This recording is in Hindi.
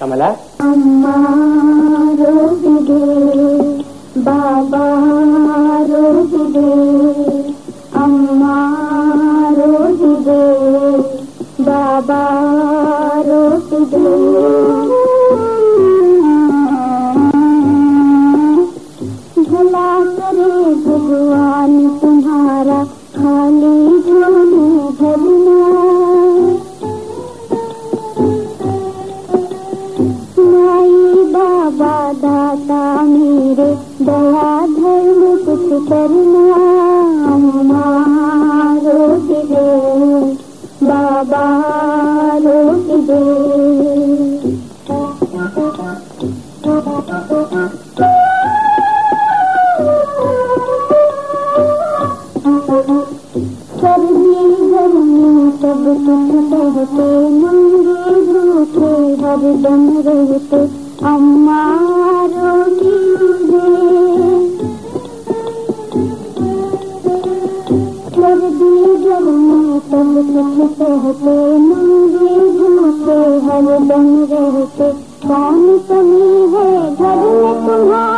कमला। अम्मा बाबा रोज दे। दे बाबा रोज दे। भला करे भगवान तुम्हारा खाली मेरे दया धर्म कुछ करना अम्मा रोक दे बाबा रोक दे सर्दी गर्मी सब कुछ सहते नंगे भूखे हरदम रहते अम्मा सब कुछ सहते नंगे हम बन रहते कमी है घर में तुम्हारे